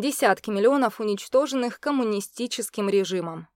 Десятки миллионов уничтоженных коммунистическим режимом.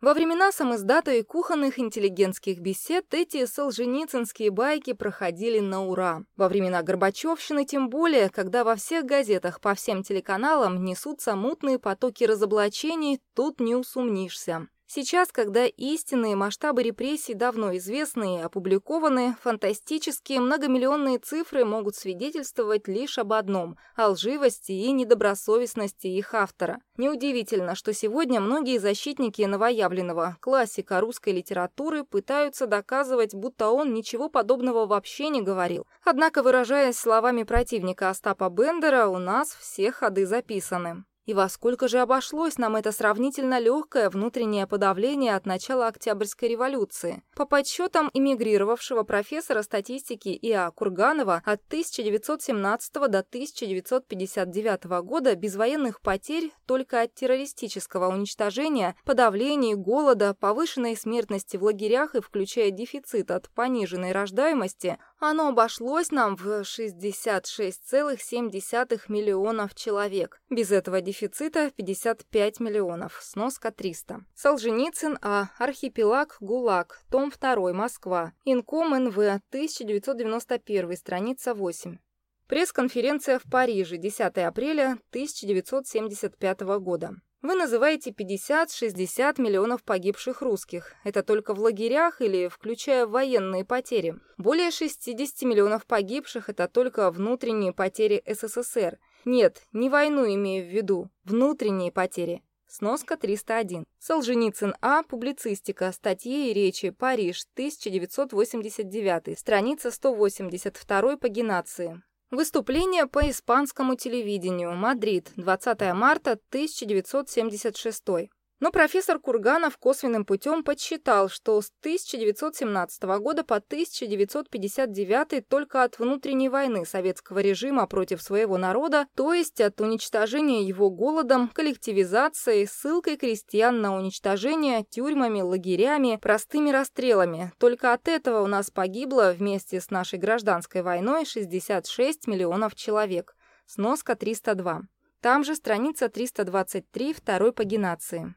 Во времена самиздата и кухонных интеллигентских бесед эти солженицынские байки проходили на ура. Во времена Горбачевщины тем более, когда во всех газетах по всем телеканалам несутся мутные потоки разоблачений, тут не усомнишься. Сейчас, когда истинные масштабы репрессий давно известны и опубликованы, фантастические многомиллионные цифры могут свидетельствовать лишь об одном – о лживости и недобросовестности их автора. Неудивительно, что сегодня многие защитники новоявленного классика русской литературы пытаются доказывать, будто он ничего подобного вообще не говорил. Однако, выражаясь словами противника Остапа Бендера, у нас все ходы записаны. И во сколько же обошлось нам это сравнительно легкое внутреннее подавление от начала Октябрьской революции? По подсчетам эмигрировавшего профессора статистики И.А. Курганова, от 1917 до 1959 года без военных потерь только от террористического уничтожения, подавления, голода, повышенной смертности в лагерях и включая дефицит от пониженной рождаемости, оно обошлось нам в 66,7 миллионов человек. Без этого дефицита 55 миллионов. Сноска 300. Солженицын А. Архипелаг ГУЛАГ. Том 2. Москва. Инком НВ. 1991. Страница 8. Пресс-конференция в Париже. 10 апреля 1975 года. Вы называете 50-60 миллионов погибших русских. Это только в лагерях или включая военные потери. Более 60 миллионов погибших – это только внутренние потери СССР. Нет, не войну имею в виду, внутренние потери. Сноска 301. Солженицын А. Публицистика. Статьи и речи. Париж. 1989. Страница 182 пагинации. Выступление по испанскому телевидению. Мадрид. 20 марта 1976. Но профессор Курганов косвенным путем подсчитал, что с 1917 года по 1959 только от внутренней войны советского режима против своего народа, то есть от уничтожения его голодом, коллективизацией, ссылкой крестьян на уничтожение, тюрьмами, лагерями, простыми расстрелами, только от этого у нас погибло вместе с нашей гражданской войной 66 миллионов человек. Сноска 302. Там же страница 323 второй пагинации.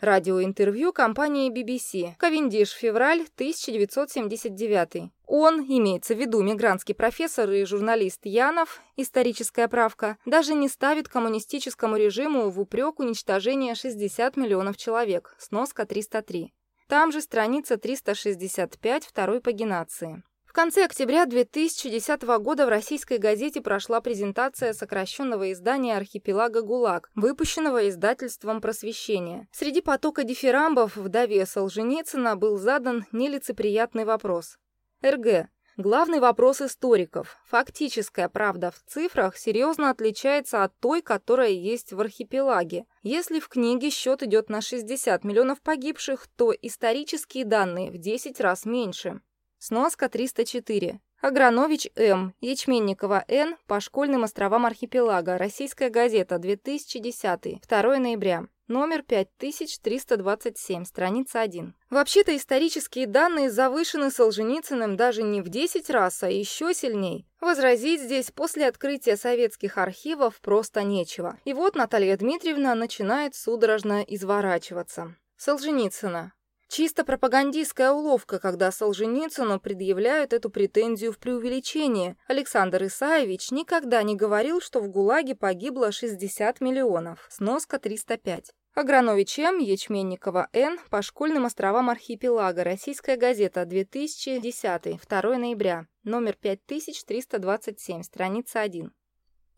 Радиоинтервью компании BBC. Ковендиш, февраль 1979. Он, имеется в виду мигрантский профессор и журналист Янов, историческая правка, даже не ставит коммунистическому режиму в упрек уничтожение 60 миллионов человек. Сноска 303. Там же страница 365 второй пагинации. В конце октября 2010 года в российской газете прошла презентация сокращенного издания «Архипелага ГУЛАГ», выпущенного издательством «Просвещение». Среди потока дифирамбов вдове Солженицына был задан нелицеприятный вопрос. РГ. Главный вопрос историков. Фактическая правда в цифрах серьезно отличается от той, которая есть в архипелаге. Если в книге счет идет на 60 миллионов погибших, то исторические данные в 10 раз меньше. Сноска 304. Агранович М. Ячменникова Н. По школьным островам архипелага. Российская газета. 2010. 2 ноября. Номер 5327, страница 1. Вообще-то исторические данные завышены Солженицыным даже не в 10 раз, а еще сильней. Возразить здесь после открытия советских архивов просто нечего. И вот Наталья Дмитриевна начинает судорожно изворачиваться. Солженицына. Чисто пропагандистская уловка, когда Солженицыну предъявляют эту претензию в преувеличении. Александр Исаевич никогда не говорил, что в ГУЛАГе погибло 60 миллионов. Сноска 305. Агранович М. Ячменникова Н. По школьным островам архипелага. Российская газета. 2010. 2 ноября. Номер 5327. Страница 1.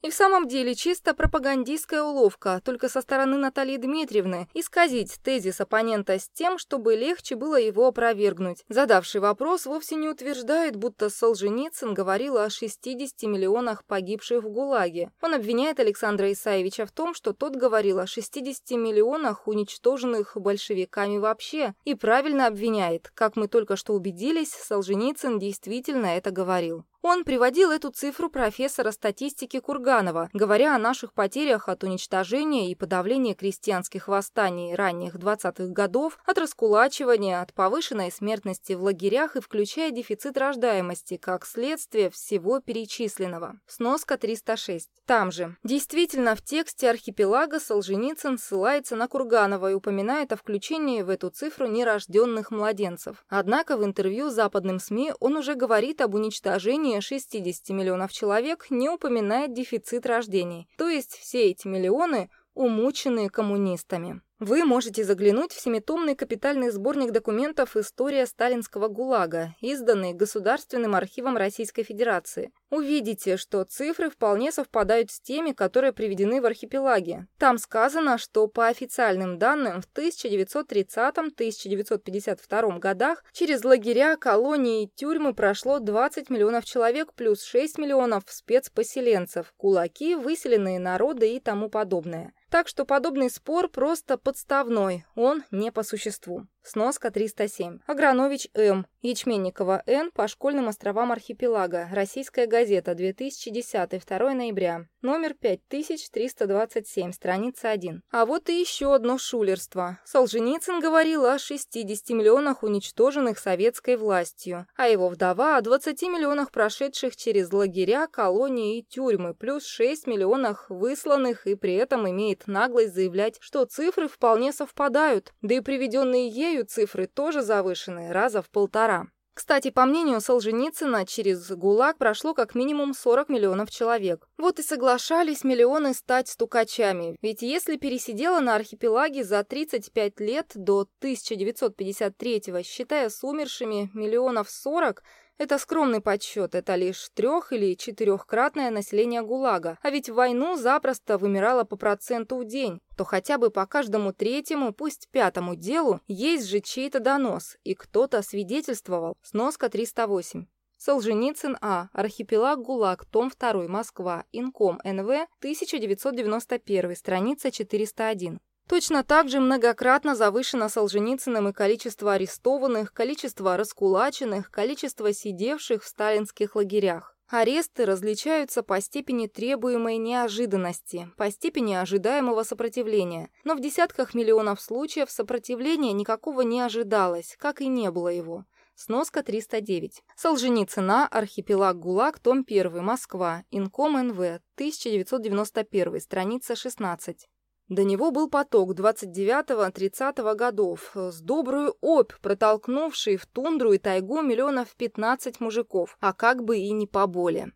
И в самом деле чисто пропагандистская уловка, только со стороны Натальи Дмитриевны, исказить тезис оппонента с тем, чтобы легче было его опровергнуть. Задавший вопрос вовсе не утверждает, будто Солженицын говорил о 60 миллионах погибших в ГУЛАГе. Он обвиняет Александра Исаевича в том, что тот говорил о 60 миллионах уничтоженных большевиками вообще, и правильно обвиняет. Как мы только что убедились, Солженицын действительно это говорил. Он приводил эту цифру профессора статистики Курганова, говоря о наших потерях от уничтожения и подавления крестьянских восстаний ранних 20-х годов, от раскулачивания, от повышенной смертности в лагерях и включая дефицит рождаемости как следствие всего перечисленного. Сноска 306. Там же. Действительно, в тексте архипелага Солженицын ссылается на Курганова и упоминает о включении в эту цифру нерожденных младенцев. Однако в интервью западным СМИ он уже говорит об уничтожении населения 60 миллионов человек не упоминает дефицит рождений, то есть все эти миллионы умученные коммунистами. Вы можете заглянуть в семитомный капитальный сборник документов «История сталинского ГУЛАГа», изданный Государственным архивом Российской Федерации. Увидите, что цифры вполне совпадают с теми, которые приведены в архипелаге. Там сказано, что по официальным данным в 1930-1952 годах через лагеря, колонии и тюрьмы прошло 20 миллионов человек плюс 6 миллионов спецпоселенцев, кулаки, выселенные народы и тому подобное. Так что подобный спор просто подставной, он не по существу. Сноска 307. Агранович М. Ячменникова Н. По школьным островам архипелага. Российская газета. 2010. 2 ноября. Номер 5327. Страница 1. А вот и еще одно шулерство. Солженицын говорил о 60 миллионах уничтоженных советской властью, а его вдова о 20 миллионах прошедших через лагеря, колонии и тюрьмы, плюс 6 миллионах высланных и при этом имеет наглость заявлять, что цифры вполне совпадают, да и приведенные ею Ею цифры тоже завышены, раза в полтора. Кстати, по мнению Солженицына, через ГУЛАГ прошло как минимум 40 миллионов человек. Вот и соглашались миллионы стать стукачами, ведь если пересидела на архипелаге за 35 лет до 1953 считая с умершими миллионов 40, это скромный подсчет, это лишь трех- или четырехкратное население ГУЛАГа, а ведь в войну запросто вымирало по проценту в день, то хотя бы по каждому третьему, пусть пятому делу есть же чей-то донос, и кто-то свидетельствовал. Сноска 308. Солженицын А. Архипелаг ГУЛАГ. Том 2. Москва. Инком. НВ. 1991. Страница 401. Точно так же многократно завышено Солженицыным и количество арестованных, количество раскулаченных, количество сидевших в сталинских лагерях. Аресты различаются по степени требуемой неожиданности, по степени ожидаемого сопротивления, но в десятках миллионов случаев сопротивления никакого не ожидалось, как и не было его. Сноска 309. Солженицына, архипелаг ГУЛАГ, том 1, Москва, Инком НВ, 1991, страница 16. До него был поток 29-30 годов, с добрую опь, протолкнувший в тундру и тайгу миллионов 15 мужиков, а как бы и не поболе.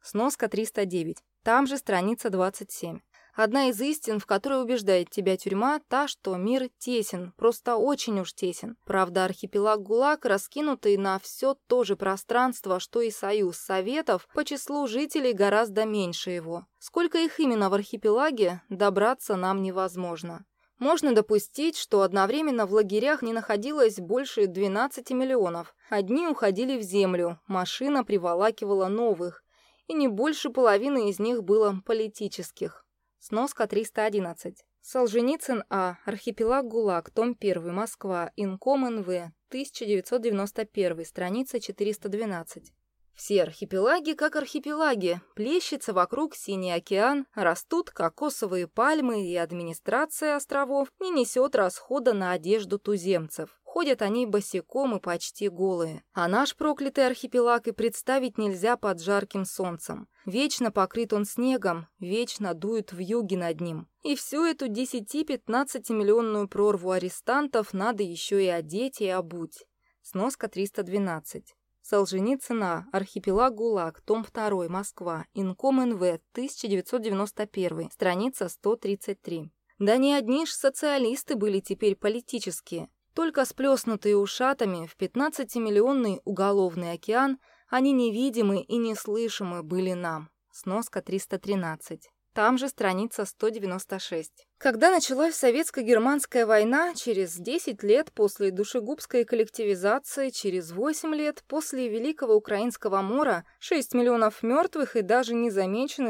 Сноска 309. Там же страница 27. Одна из истин, в которой убеждает тебя тюрьма, та, что мир тесен, просто очень уж тесен. Правда, архипелаг ГУЛАГ, раскинутый на все то же пространство, что и Союз Советов, по числу жителей гораздо меньше его. Сколько их именно в архипелаге, добраться нам невозможно. Можно допустить, что одновременно в лагерях не находилось больше 12 миллионов. Одни уходили в землю, машина приволакивала новых, и не больше половины из них было политических. Сноска 311. Солженицын А. Архипелаг ГУЛАГ. Том 1. Москва. Инком НВ. 1991. Страница 412. Все архипелаги как архипелаги, плещется вокруг синий океан, растут кокосовые пальмы, и администрация островов не несет расхода на одежду туземцев. Ходят они босиком и почти голые. А наш проклятый архипелаг и представить нельзя под жарким солнцем. Вечно покрыт он снегом, вечно дует в юге над ним. И всю эту 10-15 миллионную прорву арестантов надо еще и одеть и обуть. Сноска 312. Солженицына, архипелаг ГУЛАГ, том 2, Москва, Инком НВ, 1991, страница 133. Да не одни ж социалисты были теперь политические. Только сплеснутые ушатами в 15-миллионный уголовный океан они невидимы и неслышимы были нам. Сноска 313. Там же страница 196. Когда началась советско-германская война, через 10 лет после душегубской коллективизации, через 8 лет после Великого Украинского мора, 6 миллионов мертвых и даже не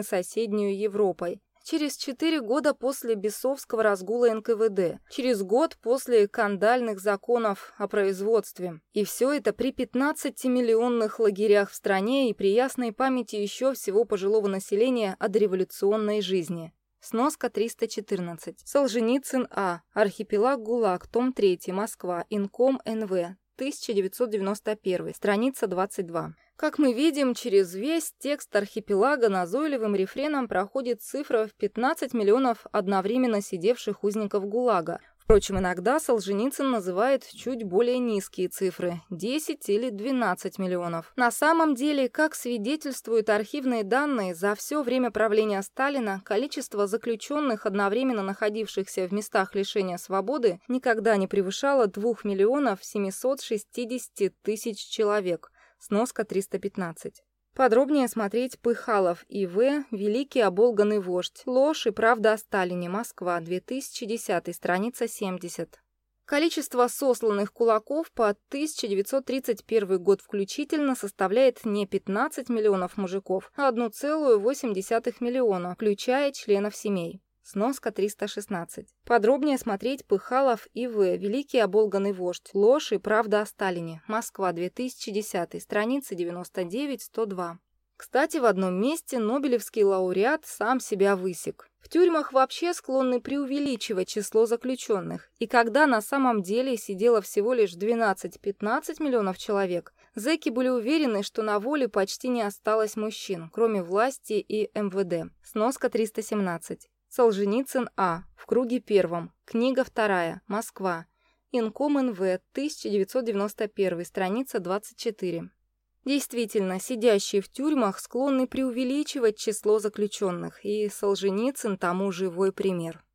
соседнюю Европой. Через четыре года после бесовского разгула НКВД, через год после кандальных законов о производстве. И все это при 15-миллионных лагерях в стране и при ясной памяти еще всего пожилого населения о дореволюционной жизни. Сноска 314. Солженицын А. Архипелаг ГУЛАГ. Том 3. Москва. Инком НВ. 1991. Страница 22. Как мы видим, через весь текст архипелага назойливым рефреном проходит цифра в 15 миллионов одновременно сидевших узников ГУЛАГа. Впрочем, иногда Солженицын называет чуть более низкие цифры – 10 или 12 миллионов. На самом деле, как свидетельствуют архивные данные, за все время правления Сталина количество заключенных, одновременно находившихся в местах лишения свободы, никогда не превышало 2 миллионов 760 тысяч человек – Сноска 315. Подробнее смотреть Пыхалов И.В. «Великий оболганный вождь. Ложь и правда о Сталине. Москва. 2010. Страница 70». Количество сосланных кулаков по 1931 год включительно составляет не 15 миллионов мужиков, а 1,8 миллиона, включая членов семей. Сноска 316. Подробнее смотреть Пыхалов И.В. Великий оболганный вождь. Ложь и правда о Сталине. Москва, 2010. Страница 99-102. Кстати, в одном месте Нобелевский лауреат сам себя высек. В тюрьмах вообще склонны преувеличивать число заключенных, и когда на самом деле сидело всего лишь 12-15 миллионов человек, зэки были уверены, что на воле почти не осталось мужчин, кроме власти и МВД. Сноска 317. Солженицын А. В круге первом. Книга вторая. Москва. Инком НВ. 1991. Страница 24. Действительно, сидящие в тюрьмах склонны преувеличивать число заключенных, и Солженицын тому живой пример.